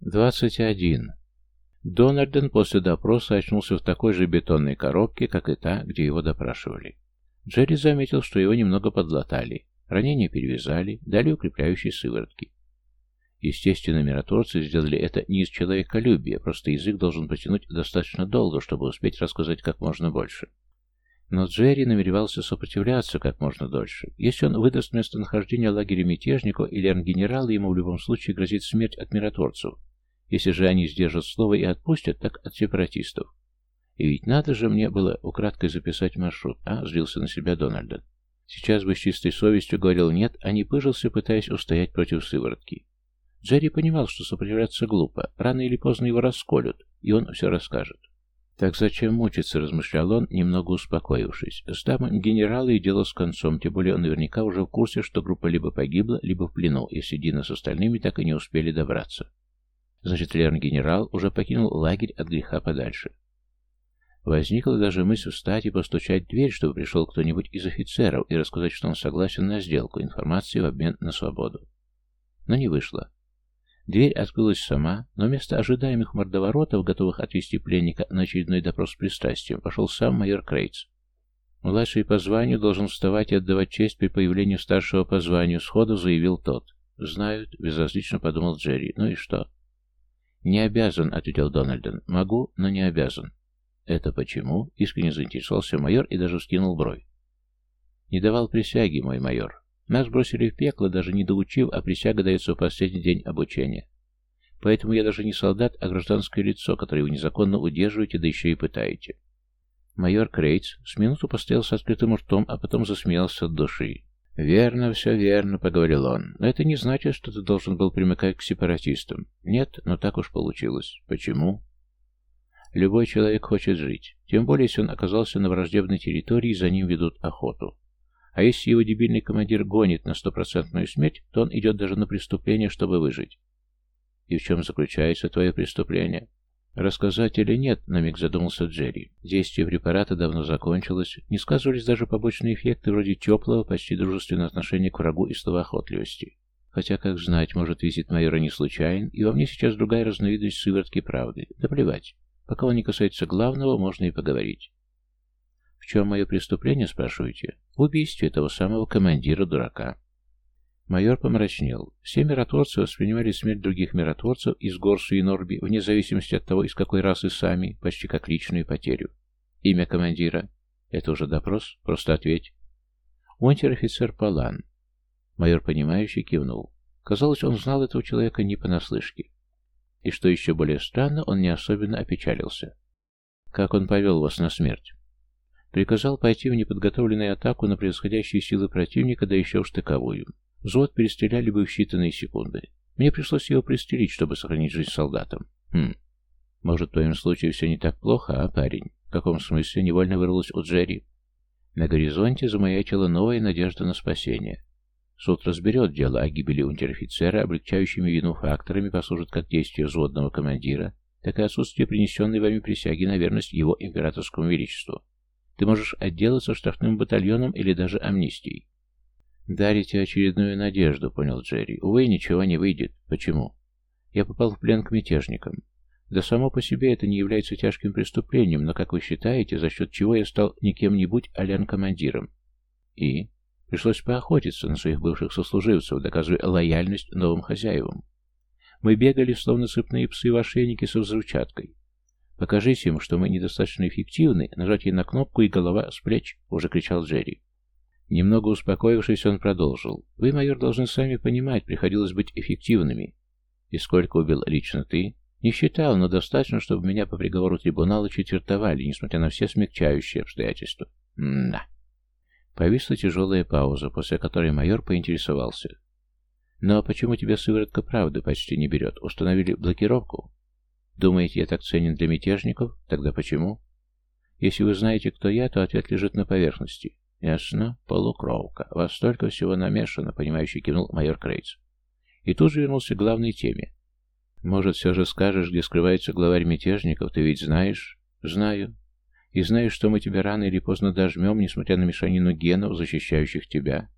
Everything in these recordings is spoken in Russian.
21. Дональден после допроса очнулся в такой же бетонной коробке, как и та, где его допрашивали. Джерри заметил, что его немного подлатали. Ранения перевязали, дали укрепляющие сыворотки. Естественно, миротворцы сделали это не из человеколюбия, просто язык должен потянуть достаточно долго, чтобы успеть рассказать как можно больше. Но Джерри намеревался сопротивляться как можно дольше. Если он выдаст местонахождение лагеря мятежников или аргенерала, ему в любом случае грозит смерть от миротворцев. Если же они сдержат слово и отпустят, так от сепаратистов. И ведь надо же мне было украдкой записать маршрут, а? Злился на себя Дональден. Сейчас бы с чистой совестью говорил «нет», а не пыжился, пытаясь устоять против сыворотки. Джерри понимал, что сопротивляться глупо. Рано или поздно его расколют, и он все расскажет. «Так зачем мучиться?» — размышлял он, немного успокоившись. «С дамой генерала и дело с концом, тем более он наверняка уже в курсе, что группа либо погибла, либо в плену, если Дина с остальными так и не успели добраться. Значит, Лерн-генерал уже покинул лагерь от греха подальше. Возникла даже мысль встать и постучать в дверь, чтобы пришел кто-нибудь из офицеров и рассказать, что он согласен на сделку, информации в обмен на свободу. Но не вышло. Дверь открылась сама, но вместо ожидаемых мордоворотов, готовых отвести пленника на очередной допрос с пристрастием, пошел сам майор Крейтс. Младший по званию должен вставать и отдавать честь при появлении старшего по званию, сходу заявил тот. «Знают», — безразлично подумал Джерри. «Ну и что?» «Не обязан», — ответил Дональден. «Могу, но не обязан». «Это почему?» — искренне заинтересовался майор и даже вскинул бровь. «Не давал присяги, мой майор. Нас бросили в пекло, даже не доучив, а присяга дается в последний день обучения. Поэтому я даже не солдат, а гражданское лицо, которое вы незаконно удерживаете, да еще и пытаете. Майор Крейтс с минуту постоял с открытым ртом, а потом засмеялся от души. «Верно, все верно», — поговорил он. «Но это не значит, что ты должен был примыкать к сепаратистам. Нет, но так уж получилось. Почему?» Любой человек хочет жить, тем более, если он оказался на враждебной территории за ним ведут охоту. А если его дебильный командир гонит на стопроцентную смерть, то он идет даже на преступление, чтобы выжить. И в чем заключается твое преступление? Рассказать или нет, на миг задумался Джерри. Действие препарата давно закончилось, не сказывались даже побочные эффекты вроде теплого, почти дружественного отношения к врагу и словоохотливости. Хотя, как знать, может, визит майора не случайен, и во мне сейчас другая разновидность сыворотки правды. Да плевать. Пока он не касается главного, можно и поговорить. Чем мое преступление, спрашиваете? В убийстве этого самого командира-дурака. Майор помрачнел. Все миротворцы воспринимали смерть других миротворцев из Горсу и Норби, вне зависимости от того, из какой расы сами, почти как личную потерю. Имя командира. Это уже допрос? Просто ответь. Унтер-офицер Палан. Майор, понимающий, кивнул. Казалось, он знал этого человека не понаслышке. И что еще более странно, он не особенно опечалился. Как он повел вас на смерть? Приказал пойти в неподготовленную атаку на превосходящие силы противника, да еще в штыковую. Взвод перестреляли бы в считанные секунды. Мне пришлось его пристрелить, чтобы сохранить жизнь солдатам. Хм. Может, в твоем случае все не так плохо, а, парень? В каком смысле невольно вырвалось у Джерри? На горизонте замаячила новая надежда на спасение. Суд разберет дело о гибели унтер-офицера, облегчающими вину факторами послужит как действие взводного командира, так и отсутствие принесенной вами присяги на верность его императорскому величеству. Ты можешь отделаться штрафным батальоном или даже амнистией. «Дарите очередную надежду», — понял Джерри. «Увы, ничего не выйдет. Почему?» «Я попал в плен к мятежникам. Да само по себе это не является тяжким преступлением, но, как вы считаете, за счет чего я стал не кем-нибудь, а лен-командиром?» «И?» Пришлось поохотиться на своих бывших сослуживцев, доказывая лояльность новым хозяевам. Мы бегали, словно цепные псы в ошейнике со взрывчаткой. «Покажите им, что мы недостаточно эффективны, нажатие на кнопку и голова с плеч», — уже кричал Джерри. Немного успокоившись, он продолжил. «Вы, майор, должны сами понимать, приходилось быть эффективными. И сколько убил лично ты?» «Не считал, но достаточно, чтобы меня по приговору трибунала четвертовали, несмотря на все смягчающие обстоятельства». «М-да». Повисла тяжелая пауза, после которой майор поинтересовался. «Ну а почему тебя сыворотка правды почти не берет? Установили блокировку?» Думаете, я так ценен для мятежников? Тогда почему? Если вы знаете, кто я, то ответ лежит на поверхности. Ясно? Полукровка. Вас столько всего намешано, понимающий кивнул майор Крейц. И тут же вернулся к главной теме. Может, все же скажешь, где скрывается главарь мятежников? Ты ведь знаешь? Знаю. И знаю, что мы тебя рано или поздно дожмем, несмотря на мешанину генов, защищающих тебя.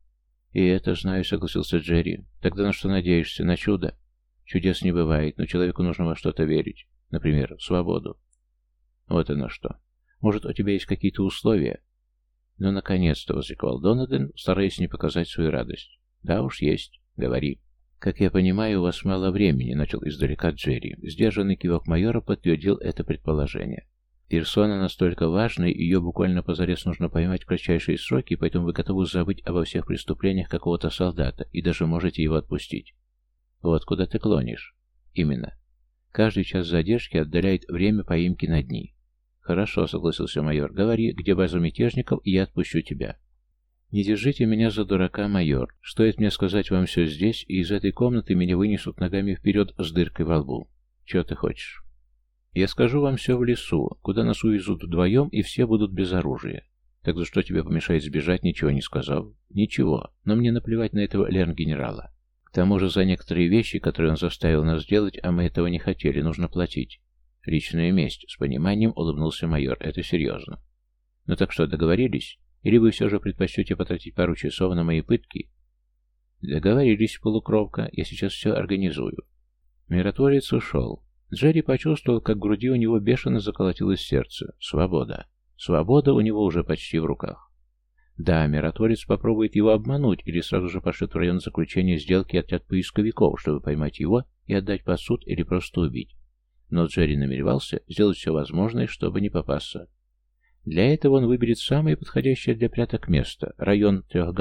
И это знаю, согласился Джерри. Тогда на что надеешься? На чудо? Чудес не бывает, но человеку нужно во что-то верить. Например, в свободу. Вот оно что. Может, у тебя есть какие-то условия? Ну, наконец-то, возликовал Донаден, стараясь не показать свою радость. Да уж есть. Говори. Как я понимаю, у вас мало времени, начал издалека Джерри. Сдержанный кивок майора подтвердил это предположение. Персона настолько важная, ее буквально позарез нужно поймать в кратчайшие сроки, поэтому вы готовы забыть обо всех преступлениях какого-то солдата и даже можете его отпустить. Вот куда ты клонишь. Именно. Каждый час задержки отдаляет время поимки на дни. Хорошо, согласился майор. Говори, где база мятежников, и я отпущу тебя. Не держите меня за дурака, майор. Стоит мне сказать вам все здесь, и из этой комнаты меня вынесут ногами вперед с дыркой во лбу. Чего ты хочешь? Я скажу вам все в лесу, куда нас увезут вдвоем, и все будут без оружия. Так за что тебе помешает сбежать, ничего не сказав? Ничего, но мне наплевать на этого лерн-генерала. К тому же за некоторые вещи, которые он заставил нас сделать, а мы этого не хотели, нужно платить. Личная месть, с пониманием улыбнулся майор, это серьезно. Ну так что, договорились? Или вы все же предпочтете потратить пару часов на мои пытки? Договорились, полукровка, я сейчас все организую. Миротворец ушел. Джерри почувствовал, как в груди у него бешено заколотилось сердце. Свобода. Свобода у него уже почти в руках. Да, миротворец попробует его обмануть или сразу же пошлет в район заключения сделки отряд поисковиков, чтобы поймать его и отдать под суд или просто убить. Но Джерри намеревался сделать все возможное, чтобы не попасться. Для этого он выберет самое подходящее для пряток место – район трех.